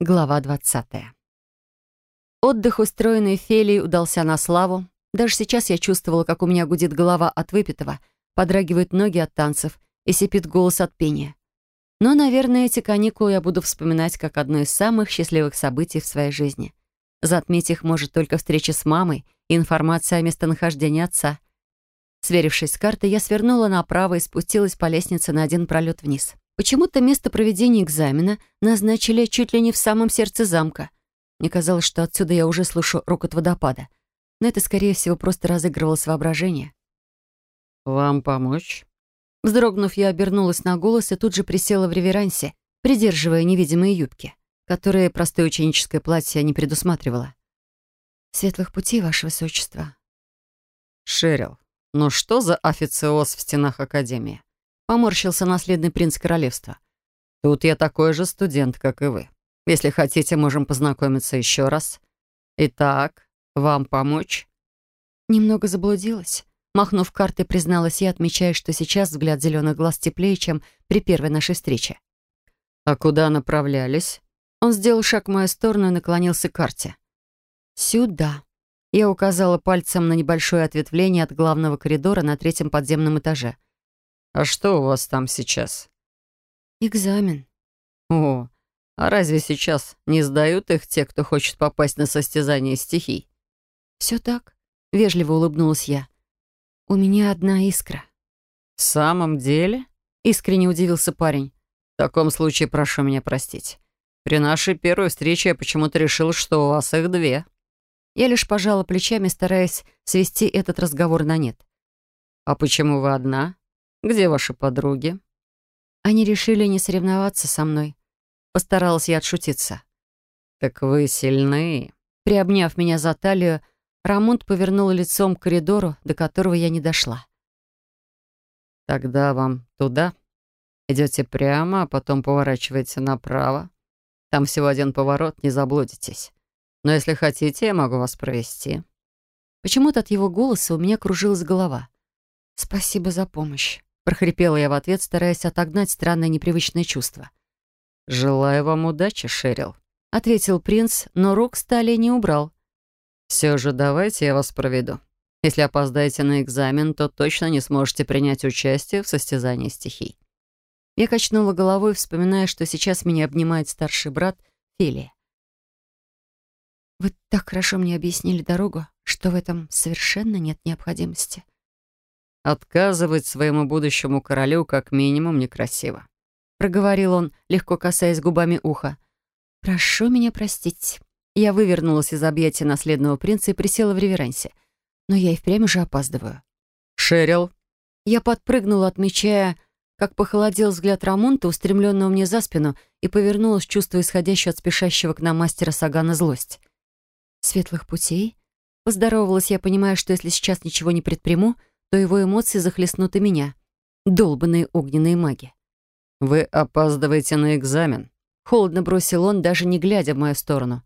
Глава 20. Отдых, устроенный Фелией, удался на славу. Даже сейчас я чувствовала, как у меня гудит голова от выпитого, подрагивают ноги от танцев и сипит голос от пения. Но, наверное, эти каникулы я буду вспоминать как одно из самых счастливых событий в своей жизни. Затмить их может только встреча с мамой и информация о местонахождении отца. Сверившись с картой, я свернула направо и спустилась по лестнице на один пролет вниз. Почему-то место проведения экзамена назначили чуть ли не в самом сердце замка. Мне казалось, что отсюда я уже слышу рокот водопада. Но это, скорее всего, просто разыгрывалось воображение. «Вам помочь?» Вздрогнув, я обернулась на голос и тут же присела в реверансе, придерживая невидимые юбки, которые простое ученическое платье не предусматривало. «Светлых путей, Ваше Высочество». «Шерил, ну что за официоз в стенах Академии? Поморщился наследный принц королевства. «Тут я такой же студент, как и вы. Если хотите, можем познакомиться еще раз. Итак, вам помочь?» Немного заблудилась. Махнув картой, призналась я, отмечая, что сейчас взгляд зеленых глаз теплее, чем при первой нашей встрече. «А куда направлялись?» Он сделал шаг в мою сторону и наклонился к карте. «Сюда». Я указала пальцем на небольшое ответвление от главного коридора на третьем подземном этаже. «А что у вас там сейчас?» «Экзамен». «О, а разве сейчас не сдают их те, кто хочет попасть на состязание стихий?» «Все так», — вежливо улыбнулась я. «У меня одна искра». «В самом деле?» — искренне удивился парень. «В таком случае прошу меня простить. При нашей первой встрече я почему-то решил, что у вас их две». Я лишь пожала плечами, стараясь свести этот разговор на нет. «А почему вы одна?» Где ваши подруги?» Они решили не соревноваться со мной. Постаралась я отшутиться. «Так вы сильны». Приобняв меня за талию, Рамонт повернул лицом к коридору, до которого я не дошла. «Тогда вам туда. Идете прямо, а потом поворачиваете направо. Там всего один поворот, не заблудитесь. Но если хотите, я могу вас провести». Почему-то от его голоса у меня кружилась голова. «Спасибо за помощь» прохрипела я в ответ, стараясь отогнать странное непривычное чувство. «Желаю вам удачи, Шерил», — ответил принц, но рук стали не убрал. «Все же давайте я вас проведу. Если опоздаете на экзамен, то точно не сможете принять участие в состязании стихий». Я качнула головой, вспоминая, что сейчас меня обнимает старший брат Филия. «Вы так хорошо мне объяснили дорогу, что в этом совершенно нет необходимости». Отказывать своему будущему королю как минимум некрасиво. Проговорил он, легко касаясь губами уха. «Прошу меня простить». Я вывернулась из объятия наследного принца и присела в реверансе. Но я и впрямь уже опаздываю. «Шерил». Я подпрыгнула, отмечая, как похолодел взгляд Рамонта, устремленного мне за спину, и повернулась, чувствуя исходящую от спешащего к нам мастера Сагана злость. «Светлых путей?» Поздоровалась я, понимая, что если сейчас ничего не предприму, то его эмоции захлестнут и меня. Долбанные огненные маги. «Вы опаздываете на экзамен», — холодно бросил он, даже не глядя в мою сторону.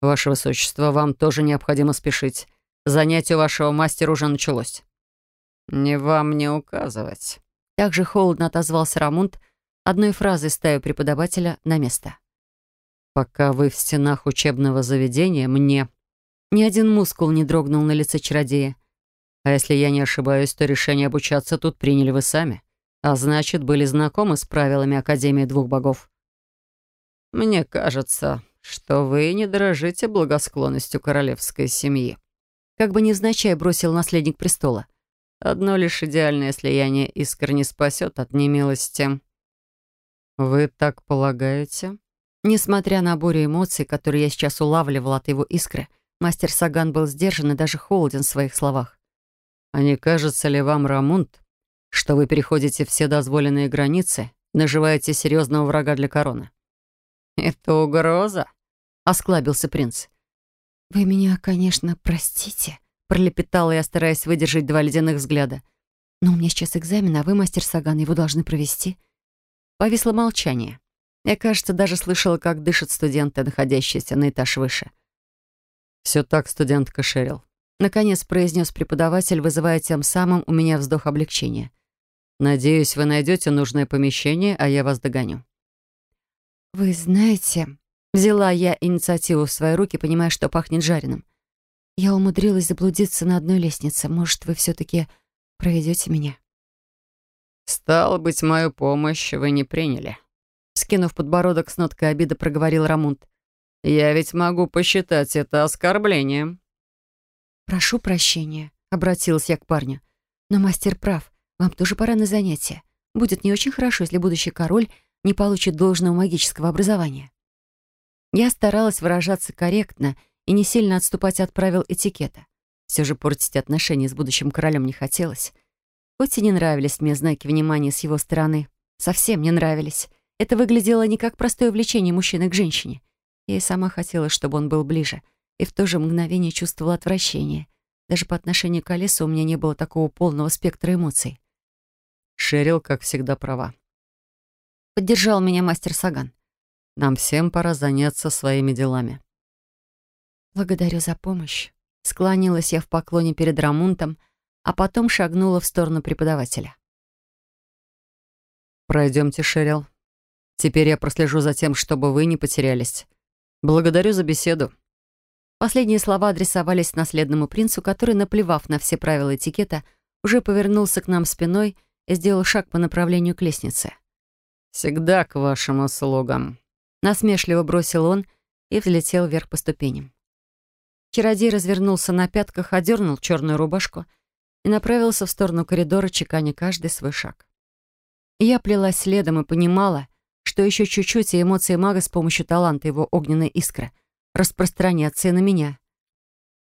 «Ваше Высочество, вам тоже необходимо спешить. Занятие вашего мастера уже началось». «Не вам не указывать», — также холодно отозвался Рамунд, одной фразой ставя преподавателя на место. «Пока вы в стенах учебного заведения, мне...» Ни один мускул не дрогнул на лице чародея. А если я не ошибаюсь, то решение обучаться тут приняли вы сами. А значит, были знакомы с правилами Академии двух богов. Мне кажется, что вы не дорожите благосклонностью королевской семьи. Как бы невзначай бросил наследник престола. Одно лишь идеальное слияние искр не спасет от немилости. Вы так полагаете? Несмотря на бурю эмоций, которые я сейчас улавливала от его искры, мастер Саган был сдержан и даже холоден в своих словах. А не кажется ли вам, Рамунд, что вы переходите все дозволенные границы, наживаете серьезного врага для короны?» «Это угроза?» — осклабился принц. «Вы меня, конечно, простите», — пролепетала я, стараясь выдержать два ледяных взгляда. «Но у меня сейчас экзамен, а вы, мастер Саган, его должны провести». Повисло молчание. Я, кажется, даже слышала, как дышат студенты, находящиеся на этаж выше. «Все так, студентка Шерил. Наконец произнес преподаватель, вызывая тем самым у меня вздох облегчения. «Надеюсь, вы найдете нужное помещение, а я вас догоню». «Вы знаете...» Взяла я инициативу в свои руки, понимая, что пахнет жареным. Я умудрилась заблудиться на одной лестнице. Может, вы все-таки проведете меня? «Стало быть, мою помощь вы не приняли», — скинув подбородок с ноткой обиды, проговорил Рамунд. «Я ведь могу посчитать это оскорблением». «Прошу прощения», — обратилась я к парню. «Но мастер прав. Вам тоже пора на занятия. Будет не очень хорошо, если будущий король не получит должного магического образования». Я старалась выражаться корректно и не сильно отступать от правил этикета. Все же портить отношения с будущим королем не хотелось. Хоть и не нравились мне знаки внимания с его стороны. Совсем не нравились. Это выглядело не как простое влечение мужчины к женщине. Я и сама хотела, чтобы он был ближе — и в то же мгновение чувствовала отвращение. Даже по отношению к Алису у меня не было такого полного спектра эмоций. Шерил, как всегда, права. Поддержал меня мастер Саган. Нам всем пора заняться своими делами. Благодарю за помощь. Склонилась я в поклоне перед Рамунтом, а потом шагнула в сторону преподавателя. Пройдемте, Шерил. Теперь я прослежу за тем, чтобы вы не потерялись. Благодарю за беседу. Последние слова адресовались наследному принцу, который, наплевав на все правила этикета, уже повернулся к нам спиной и сделал шаг по направлению к лестнице. «Всегда к вашим услугам», — насмешливо бросил он и взлетел вверх по ступеням. Чародей развернулся на пятках, одернул черную рубашку и направился в сторону коридора, чеканя каждый свой шаг. Я плелась следом и понимала, что еще чуть-чуть, и эмоции мага с помощью таланта его огненной искры распространяться и на меня.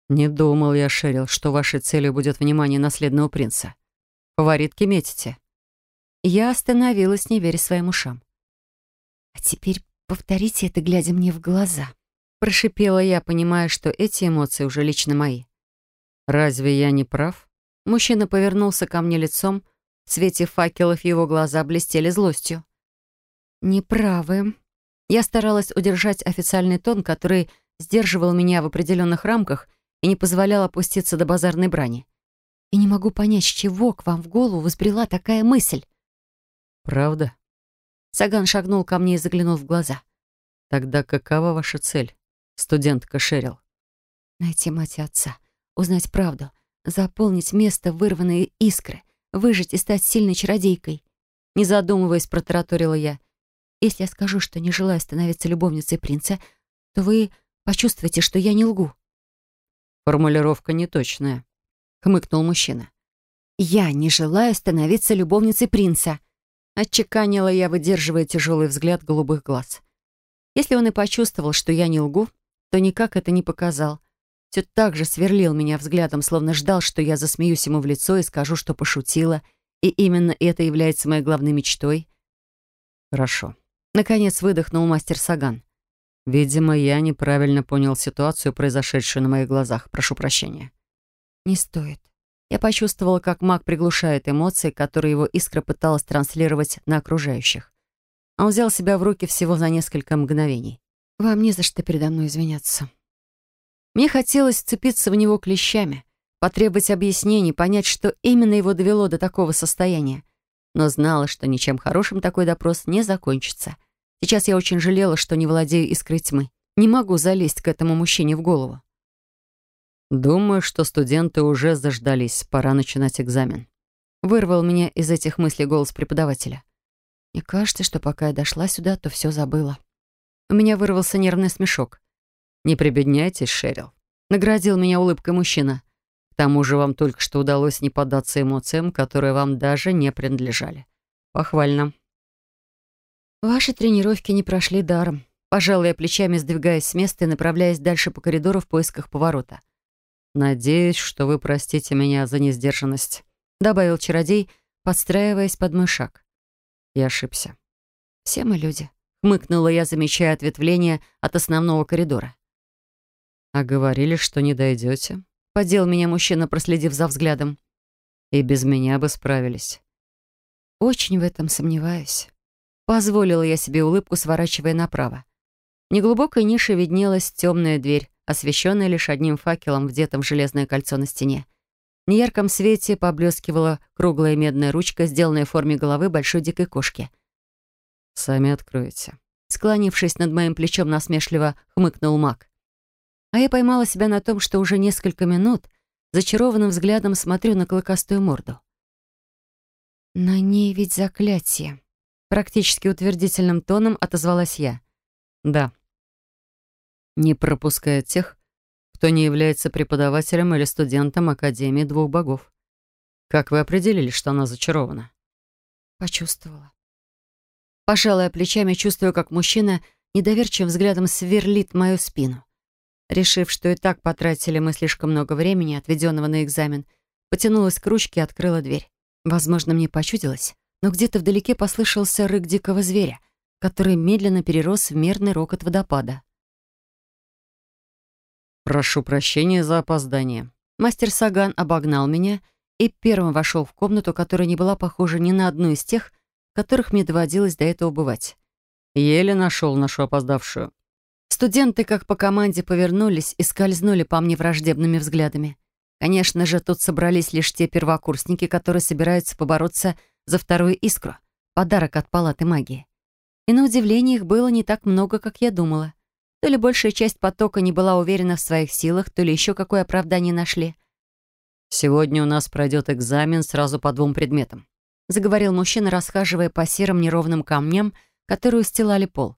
«Не думал я, Шерил, что вашей целью будет внимание наследного принца. Фаворитки метите». Я остановилась, не веря своим ушам. «А теперь повторите это, глядя мне в глаза», — прошипела я, понимая, что эти эмоции уже лично мои. «Разве я не прав?» Мужчина повернулся ко мне лицом, в свете факелов его глаза блестели злостью. «Неправы», я старалась удержать официальный тон, который сдерживал меня в определенных рамках и не позволял опуститься до базарной брани. И не могу понять, с чего к вам в голову возбрела такая мысль. «Правда?» Саган шагнул ко мне и заглянул в глаза. «Тогда какова ваша цель, студентка Шерил?» «Найти мать и отца, узнать правду, заполнить место вырванной искры, выжить и стать сильной чародейкой». Не задумываясь, протараторила я — если я скажу, что не желаю становиться любовницей принца, то вы почувствуете, что я не лгу». «Формулировка неточная», — хмыкнул мужчина. «Я не желаю становиться любовницей принца», — отчеканила я, выдерживая тяжелый взгляд голубых глаз. Если он и почувствовал, что я не лгу, то никак это не показал. Все так же сверлил меня взглядом, словно ждал, что я засмеюсь ему в лицо и скажу, что пошутила, и именно это является моей главной мечтой. «Хорошо», Наконец выдохнул мастер Саган. «Видимо, я неправильно понял ситуацию, произошедшую на моих глазах. Прошу прощения». «Не стоит». Я почувствовала, как маг приглушает эмоции, которые его искра пыталась транслировать на окружающих. Он взял себя в руки всего за несколько мгновений. «Вам не за что передо мной извиняться». Мне хотелось вцепиться в него клещами, потребовать объяснений, понять, что именно его довело до такого состояния но знала, что ничем хорошим такой допрос не закончится. Сейчас я очень жалела, что не владею искрой тьмы. Не могу залезть к этому мужчине в голову. «Думаю, что студенты уже заждались. Пора начинать экзамен». Вырвал меня из этих мыслей голос преподавателя. Мне кажется, что пока я дошла сюда, то все забыла. У меня вырвался нервный смешок. «Не прибедняйтесь, Шерил», — наградил меня улыбкой мужчина. К тому же вам только что удалось не поддаться эмоциям, которые вам даже не принадлежали. Похвально. Ваши тренировки не прошли даром. Пожалуй, я плечами сдвигаясь с места и направляясь дальше по коридору в поисках поворота. «Надеюсь, что вы простите меня за несдержанность», — добавил чародей, подстраиваясь под мой шаг. Я ошибся. «Все мы люди», — хмыкнула я, замечая ответвление от основного коридора. «А говорили, что не дойдете», Подел меня мужчина, проследив за взглядом. И без меня бы справились. Очень в этом сомневаюсь. Позволила я себе улыбку, сворачивая направо. В неглубокой нише виднелась темная дверь, освещенная лишь одним факелом, вдетым в железное кольцо на стене. В неярком свете поблескивала круглая медная ручка, сделанная в форме головы большой дикой кошки. «Сами откроете», — склонившись над моим плечом насмешливо, хмыкнул маг. А я поймала себя на том, что уже несколько минут зачарованным взглядом смотрю на клыкастую морду. «На ней ведь заклятие», — практически утвердительным тоном отозвалась я. «Да». «Не пропуская тех, кто не является преподавателем или студентом Академии двух богов. Как вы определили, что она зачарована?» Почувствовала. Пожалуй, плечами чувствую, как мужчина недоверчивым взглядом сверлит мою спину. Решив, что и так потратили мы слишком много времени, отведенного на экзамен, потянулась к ручке и открыла дверь. Возможно, мне почудилось, но где-то вдалеке послышался рык дикого зверя, который медленно перерос в мерный рокот водопада. «Прошу прощения за опоздание». Мастер Саган обогнал меня и первым вошел в комнату, которая не была похожа ни на одну из тех, в которых мне доводилось до этого бывать. Еле нашел нашу опоздавшую. Студенты, как по команде, повернулись и скользнули по мне враждебными взглядами. Конечно же, тут собрались лишь те первокурсники, которые собираются побороться за вторую искру. Подарок от палаты магии. И на удивление их было не так много, как я думала. То ли большая часть потока не была уверена в своих силах, то ли еще какое оправдание нашли. «Сегодня у нас пройдет экзамен сразу по двум предметам», заговорил мужчина, расхаживая по серым неровным камням, которые устилали пол.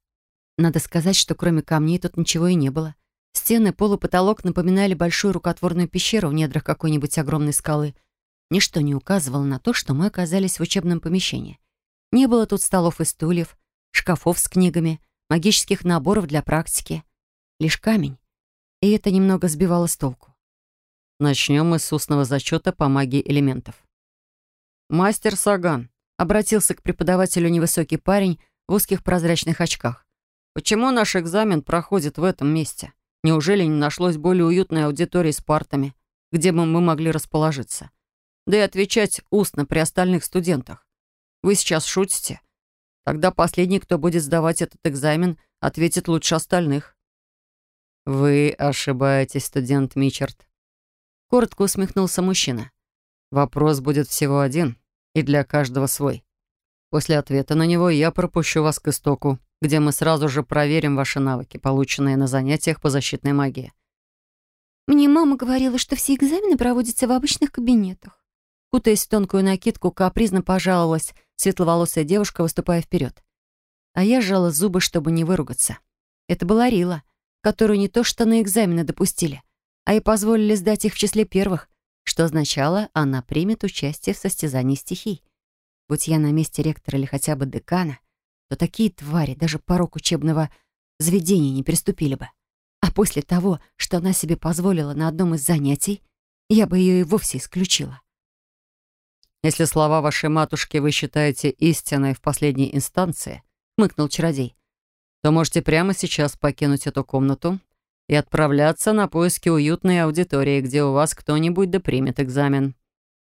Надо сказать, что кроме камней тут ничего и не было. Стены, пол и потолок напоминали большую рукотворную пещеру в недрах какой-нибудь огромной скалы. Ничто не указывало на то, что мы оказались в учебном помещении. Не было тут столов и стульев, шкафов с книгами, магических наборов для практики. Лишь камень. И это немного сбивало с толку. Начнем мы с устного зачета по магии элементов. «Мастер Саган», — обратился к преподавателю невысокий парень в узких прозрачных очках. «Почему наш экзамен проходит в этом месте? Неужели не нашлось более уютной аудитории с партами, где бы мы могли расположиться? Да и отвечать устно при остальных студентах. Вы сейчас шутите? Тогда последний, кто будет сдавать этот экзамен, ответит лучше остальных. «Вы ошибаетесь, студент Мичард», — коротко усмехнулся мужчина. «Вопрос будет всего один, и для каждого свой. После ответа на него я пропущу вас к истоку, где мы сразу же проверим ваши навыки, полученные на занятиях по защитной магии». «Мне мама говорила, что все экзамены проводятся в обычных кабинетах». Кутаясь в тонкую накидку, капризно пожаловалась светловолосая девушка, выступая вперед. А я сжала зубы, чтобы не выругаться. Это была Рила, которую не то что на экзамены допустили, а и позволили сдать их в числе первых, что означало, она примет участие в состязании стихий. Будь я на месте ректора или хотя бы декана, то такие твари даже порог учебного заведения не приступили бы. А после того, что она себе позволила на одном из занятий, я бы ее и вовсе исключила. «Если слова вашей матушки вы считаете истиной в последней инстанции», — мыкнул чародей, «то можете прямо сейчас покинуть эту комнату и отправляться на поиски уютной аудитории, где у вас кто-нибудь да примет экзамен.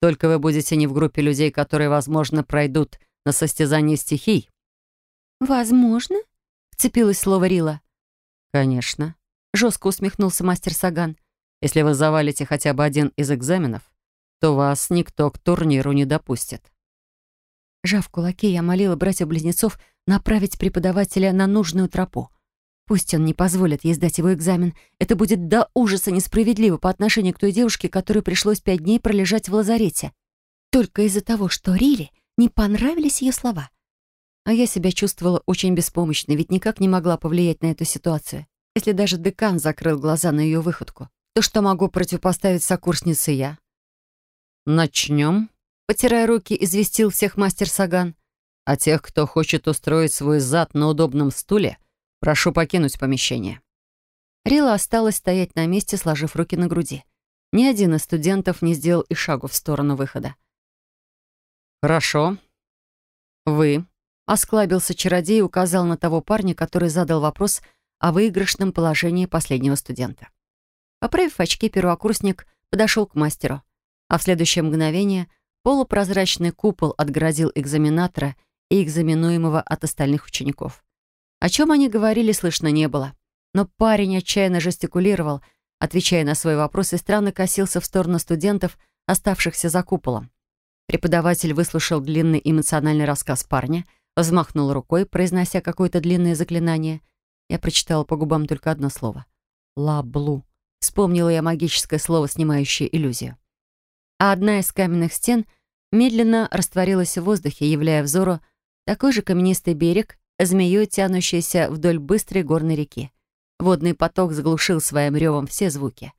Только вы будете не в группе людей, которые, возможно, пройдут на состязание стихий». «Возможно?» — вцепилось слово Рила. «Конечно», — жестко усмехнулся мастер Саган. «Если вы завалите хотя бы один из экзаменов, то вас никто к турниру не допустит. Жав кулаки, я молила братьев-близнецов направить преподавателя на нужную тропу. Пусть он не позволит ей сдать его экзамен. Это будет до ужаса несправедливо по отношению к той девушке, которой пришлось пять дней пролежать в лазарете. Только из-за того, что Рире не понравились ее слова. А я себя чувствовала очень беспомощной, ведь никак не могла повлиять на эту ситуацию. Если даже декан закрыл глаза на ее выходку, то что могу противопоставить сокурснице я? «Начнем», — потирая руки, известил всех мастер Саган. «А тех, кто хочет устроить свой зад на удобном стуле, прошу покинуть помещение». Рила осталась стоять на месте, сложив руки на груди. Ни один из студентов не сделал и шагу в сторону выхода. «Хорошо. Вы», — осклабился чародей и указал на того парня, который задал вопрос о выигрышном положении последнего студента. Поправив очки, первокурсник подошел к мастеру а в следующее мгновение полупрозрачный купол отгородил экзаменатора и экзаменуемого от остальных учеников. О чем они говорили, слышно не было. Но парень отчаянно жестикулировал, отвечая на свой вопрос, и странно косился в сторону студентов, оставшихся за куполом. Преподаватель выслушал длинный эмоциональный рассказ парня, взмахнул рукой, произнося какое-то длинное заклинание. Я прочитала по губам только одно слово. «Лаблу». Вспомнила я магическое слово, снимающее иллюзию. А одна из каменных стен медленно растворилась в воздухе, являя взору такой же каменистый берег, змеей тянущийся вдоль быстрой горной реки. Водный поток заглушил своим ревом все звуки.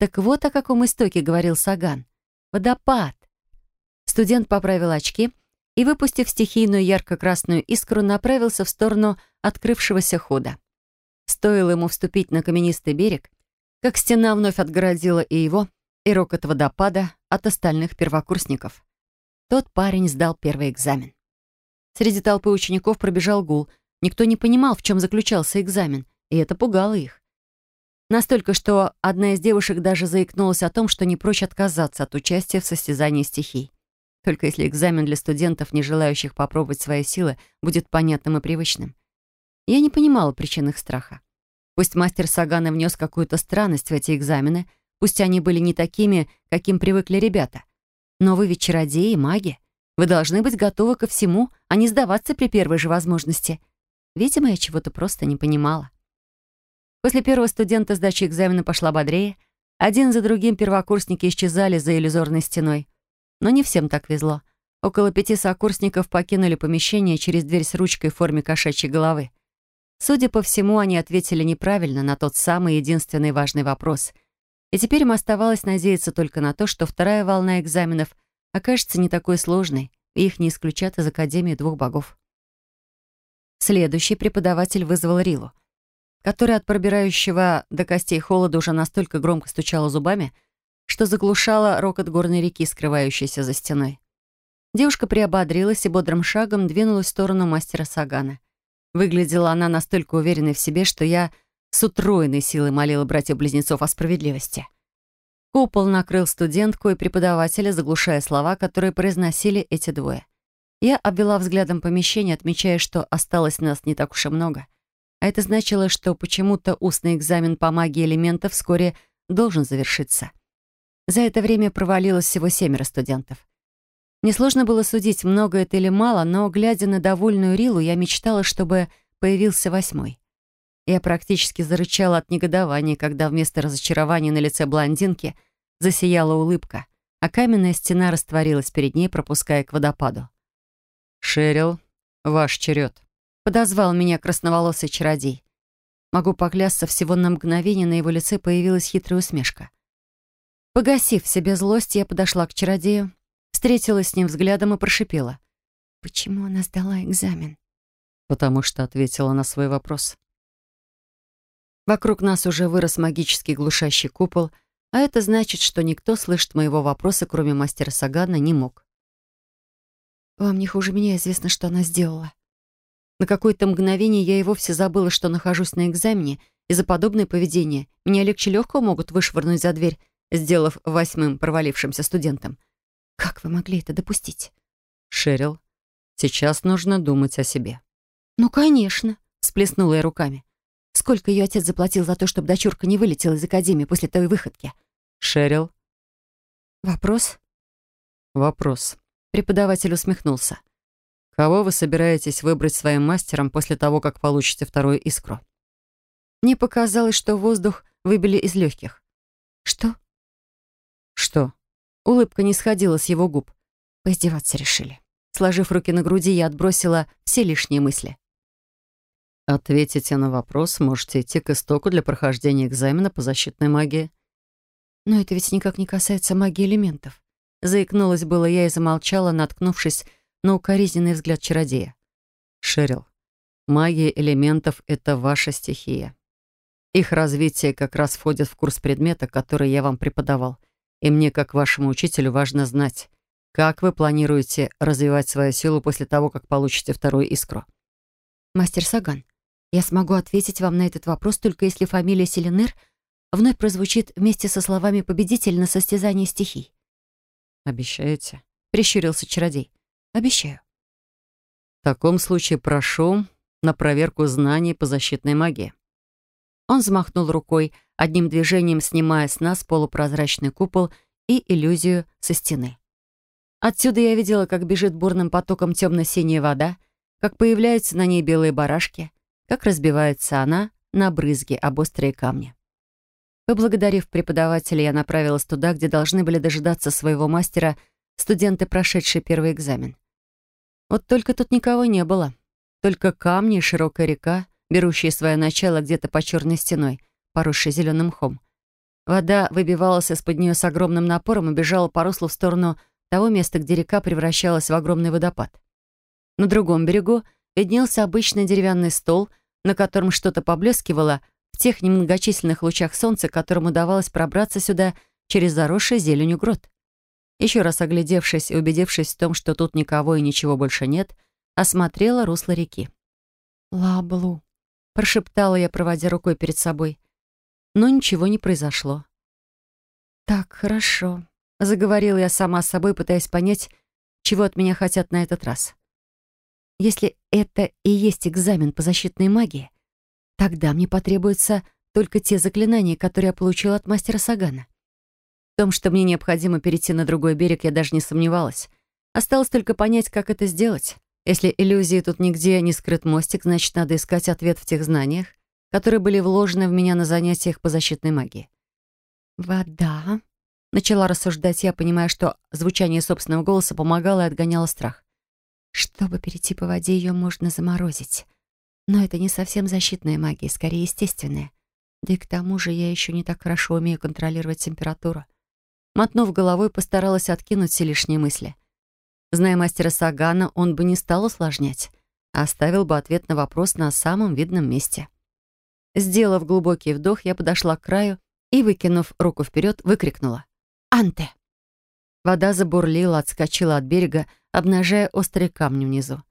Так вот о каком истоке говорил Саган. Водопад. Студент поправил очки и, выпустив стихийную ярко-красную искру, направился в сторону открывшегося хода. Стоило ему вступить на каменистый берег, как стена вновь отгородила и его, и рокот водопада от остальных первокурсников. Тот парень сдал первый экзамен. Среди толпы учеников пробежал гул. Никто не понимал, в чем заключался экзамен, и это пугало их. Настолько, что одна из девушек даже заикнулась о том, что не прочь отказаться от участия в состязании стихий. Только если экзамен для студентов, не желающих попробовать свои силы, будет понятным и привычным. Я не понимала причин их страха. Пусть мастер Сагана внес какую-то странность в эти экзамены, пусть они были не такими, каким привыкли ребята. Но вы ведь чародеи и маги. Вы должны быть готовы ко всему, а не сдаваться при первой же возможности. Видимо, я чего-то просто не понимала. После первого студента сдача экзамена пошла бодрее. Один за другим первокурсники исчезали за иллюзорной стеной. Но не всем так везло. Около пяти сокурсников покинули помещение через дверь с ручкой в форме кошачьей головы. Судя по всему, они ответили неправильно на тот самый единственный важный вопрос. И теперь им оставалось надеяться только на то, что вторая волна экзаменов окажется не такой сложной, и их не исключат из Академии двух богов. Следующий преподаватель вызвал Рилу, которая от пробирающего до костей холода уже настолько громко стучала зубами, что заглушала рокот горной реки, скрывающейся за стеной. Девушка приободрилась и бодрым шагом двинулась в сторону мастера Сагана. Выглядела она настолько уверенной в себе, что я с утроенной силой молила братьев-близнецов о справедливости. Купол накрыл студентку и преподавателя, заглушая слова, которые произносили эти двое. Я обвела взглядом помещение, отмечая, что осталось нас не так уж и много. А это значило, что почему-то устный экзамен по магии элементов вскоре должен завершиться. За это время провалилось всего семеро студентов. Несложно было судить, много это или мало, но, глядя на довольную Рилу, я мечтала, чтобы появился восьмой. Я практически зарычала от негодования, когда вместо разочарования на лице блондинки засияла улыбка, а каменная стена растворилась перед ней, пропуская к водопаду. «Шерил, ваш черед», — подозвал меня красноволосый чародей. Могу поклясться, всего на мгновение на его лице появилась хитрая усмешка. Погасив в себе злость, я подошла к чародею, встретилась с ним взглядом и прошипела. «Почему она сдала экзамен?» «Потому что ответила на свой вопрос». Вокруг нас уже вырос магический глушащий купол, а это значит, что никто слышать моего вопроса, кроме мастера Сагана, не мог. «Вам не хуже меня известно, что она сделала». На какое-то мгновение я и вовсе забыла, что нахожусь на экзамене, и за подобное поведение меня легче легкого могут вышвырнуть за дверь, сделав восьмым провалившимся студентом. Как вы могли это допустить? Шерил, сейчас нужно думать о себе. Ну, конечно, всплеснула я руками. Сколько ее отец заплатил за то, чтобы дочурка не вылетела из академии после той выходки? Шерил. Вопрос? Вопрос. Преподаватель усмехнулся. Кого вы собираетесь выбрать своим мастером после того, как получите вторую искру? Мне показалось, что воздух выбили из легких. Что? Что? Улыбка не сходила с его губ. Поиздеваться решили. Сложив руки на груди, я отбросила все лишние мысли. Ответите на вопрос, можете идти к истоку для прохождения экзамена по защитной магии. Но это ведь никак не касается магии элементов. Заикнулась было я и замолчала, наткнувшись на укоризненный взгляд чародея. Шерил, магия элементов — это ваша стихия. Их развитие как раз входит в курс предмета, который я вам преподавал — и мне, как вашему учителю, важно знать, как вы планируете развивать свою силу после того, как получите вторую искру. Мастер Саган, я смогу ответить вам на этот вопрос, только если фамилия Селенер вновь прозвучит вместе со словами «победитель» на состязании стихий. «Обещаете?» — прищурился чародей. «Обещаю». «В таком случае прошу на проверку знаний по защитной магии». Он взмахнул рукой, одним движением снимая с нас полупрозрачный купол и иллюзию со стены. Отсюда я видела, как бежит бурным потоком темно-синяя вода, как появляются на ней белые барашки, как разбивается она на брызги об острые камни. Поблагодарив преподавателя, я направилась туда, где должны были дожидаться своего мастера студенты, прошедшие первый экзамен. Вот только тут никого не было. Только камни и широкая река, берущие свое начало где-то по черной стеной, поросшей зеленым мхом. Вода выбивалась из-под нее с огромным напором и бежала по руслу в сторону того места, где река превращалась в огромный водопад. На другом берегу виднелся обычный деревянный стол, на котором что-то поблескивало в тех немногочисленных лучах солнца, которым удавалось пробраться сюда через заросший зеленью грот. Еще раз оглядевшись и убедившись в том, что тут никого и ничего больше нет, осмотрела русло реки. «Лаблу», — прошептала я, проводя рукой перед собой. Но ничего не произошло. «Так, хорошо», — заговорила я сама с собой, пытаясь понять, чего от меня хотят на этот раз. Если это и есть экзамен по защитной магии, тогда мне потребуются только те заклинания, которые я получила от мастера Сагана. В том, что мне необходимо перейти на другой берег, я даже не сомневалась. Осталось только понять, как это сделать. Если иллюзии тут нигде не скрыт мостик, значит, надо искать ответ в тех знаниях, которые были вложены в меня на занятиях по защитной магии. «Вода», — начала рассуждать я, понимая, что звучание собственного голоса помогало и отгоняло страх. «Чтобы перейти по воде, ее можно заморозить. Но это не совсем защитная магия, скорее естественная. Да и к тому же я еще не так хорошо умею контролировать температуру». Мотнув головой, постаралась откинуть все лишние мысли — Зная мастера Сагана, он бы не стал усложнять, а оставил бы ответ на вопрос на самом видном месте. Сделав глубокий вдох, я подошла к краю и, выкинув руку вперед, выкрикнула «Анте!». Вода забурлила, отскочила от берега, обнажая острые камни внизу.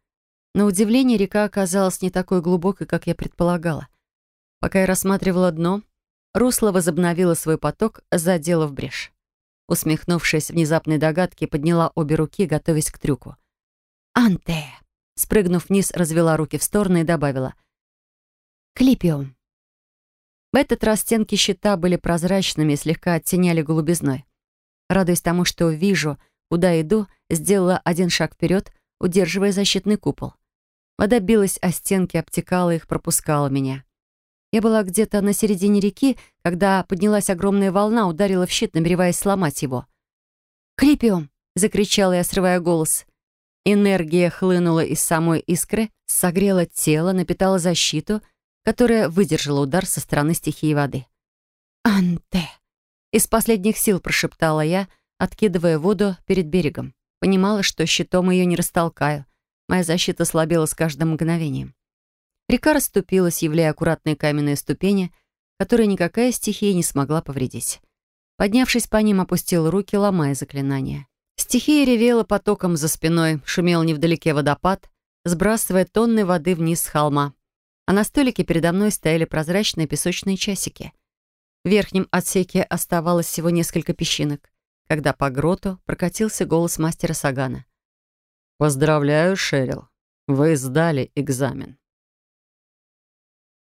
На удивление, река оказалась не такой глубокой, как я предполагала. Пока я рассматривала дно, русло возобновило свой поток, заделав брешь. Усмехнувшись внезапной догадке, подняла обе руки, готовясь к трюку. «Анте!» Спрыгнув вниз, развела руки в стороны и добавила. «Клипиум». В этот раз стенки щита были прозрачными и слегка оттеняли голубизной. Радуясь тому, что вижу, куда иду, сделала один шаг вперед, удерживая защитный купол. Вода билась о стенки, обтекала их, пропускала меня. Я была где-то на середине реки, когда поднялась огромная волна, ударила в щит, намереваясь сломать его. «Крипиум!» — закричала я, срывая голос. Энергия хлынула из самой искры, согрела тело, напитала защиту, которая выдержала удар со стороны стихии воды. «Анте!» — из последних сил прошептала я, откидывая воду перед берегом. Понимала, что щитом ее не растолкаю. Моя защита слабела с каждым мгновением. Река расступилась, являя аккуратные каменные ступени, которые никакая стихия не смогла повредить. Поднявшись по ним, опустил руки, ломая заклинание. Стихия ревела потоком за спиной, шумел невдалеке водопад, сбрасывая тонны воды вниз с холма. А на столике передо мной стояли прозрачные песочные часики. В верхнем отсеке оставалось всего несколько песчинок, когда по гроту прокатился голос мастера Сагана. «Поздравляю, Шерил, вы сдали экзамен».